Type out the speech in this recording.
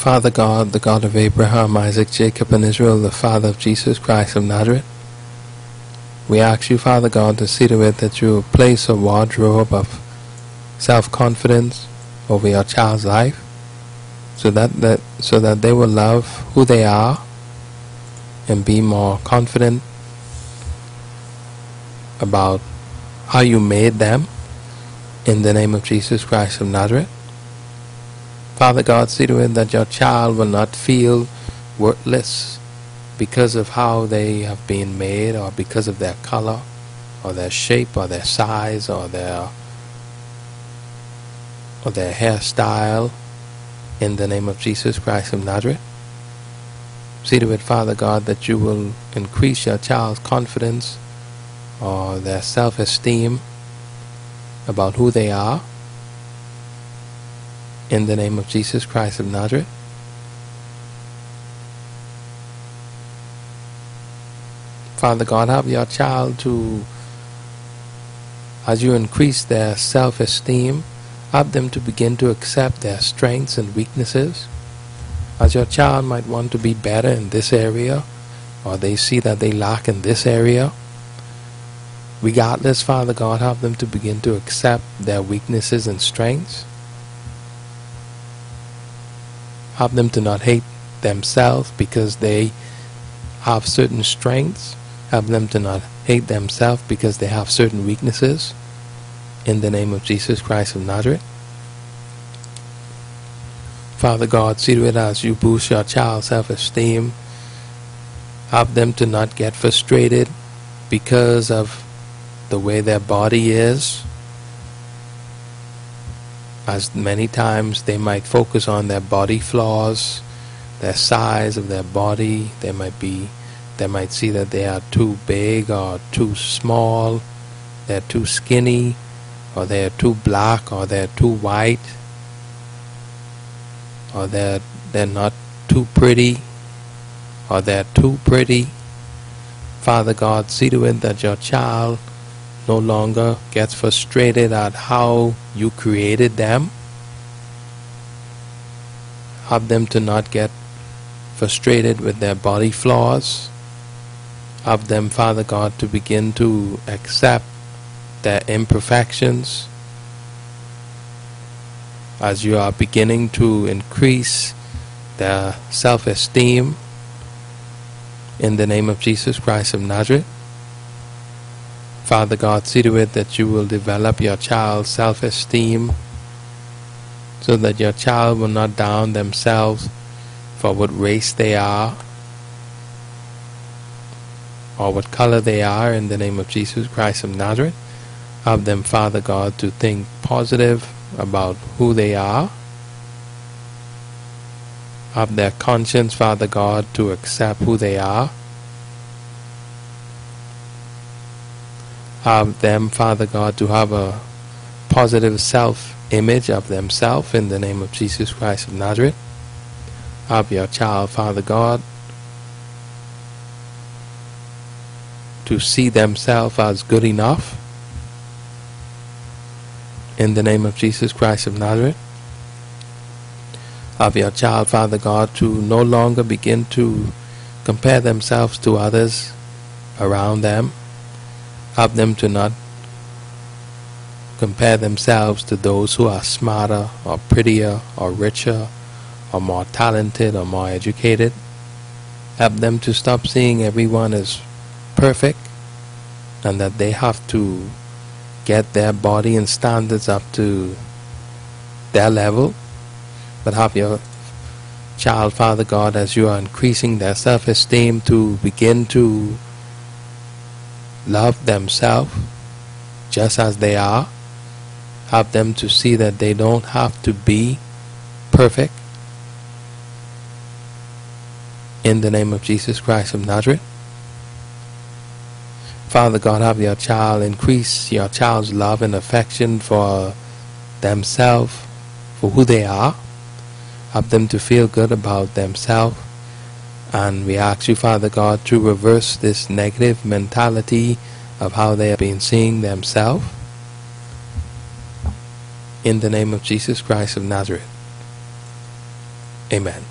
Father God, the God of Abraham, Isaac, Jacob, and Israel, the Father of Jesus Christ of Nazareth, we ask you, Father God, to see to it that you place a wardrobe of self-confidence over your child's life, so that, that so that they will love who they are and be more confident about how you made them in the name of Jesus Christ of Nazareth. Father God, see to it that your child will not feel worthless because of how they have been made or because of their color or their shape or their size or their or their hairstyle in the name of Jesus Christ of Nazareth. See to it, Father God, that you will increase your child's confidence or their self-esteem about who they are in the name of Jesus Christ of Nazareth. Father God, help your child to, as you increase their self-esteem, help them to begin to accept their strengths and weaknesses. As your child might want to be better in this area, or they see that they lack in this area, regardless, Father God, help them to begin to accept their weaknesses and strengths help them to not hate themselves because they have certain strengths. Help them to not hate themselves because they have certain weaknesses. In the name of Jesus Christ of Nazareth. Father God, see to it as you boost your child's self-esteem. Help them to not get frustrated because of the way their body is as many times they might focus on their body flaws, their size of their body. They might be, they might see that they are too big or too small, they're too skinny, or they're too black, or they're too white, or they're they're not too pretty, or they're too pretty. Father God, see to it that your child no longer gets frustrated at how you created them. Help them to not get frustrated with their body flaws. Help them, Father God, to begin to accept their imperfections as you are beginning to increase their self-esteem in the name of Jesus Christ of Nazareth. Father God, see to it that you will develop your child's self-esteem so that your child will not down themselves for what race they are or what color they are in the name of Jesus Christ of Nazareth. Help them, Father God, to think positive about who they are. Help their conscience, Father God, to accept who they are. Of them, Father God, to have a positive self-image of themselves in the name of Jesus Christ of Nazareth. Of your child, Father God, to see themselves as good enough in the name of Jesus Christ of Nazareth. Of your child, Father God, to no longer begin to compare themselves to others around them help them to not compare themselves to those who are smarter or prettier or richer or more talented or more educated. Help them to stop seeing everyone as perfect and that they have to get their body and standards up to their level. But have your child, Father God, as you are increasing their self-esteem to begin to love themselves just as they are. Help them to see that they don't have to be perfect. In the name of Jesus Christ of Nazareth. Father God, have your child increase your child's love and affection for themselves, for who they are. Help them to feel good about themselves and we ask you, Father God, to reverse this negative mentality of how they have been seeing themselves. In the name of Jesus Christ of Nazareth. Amen.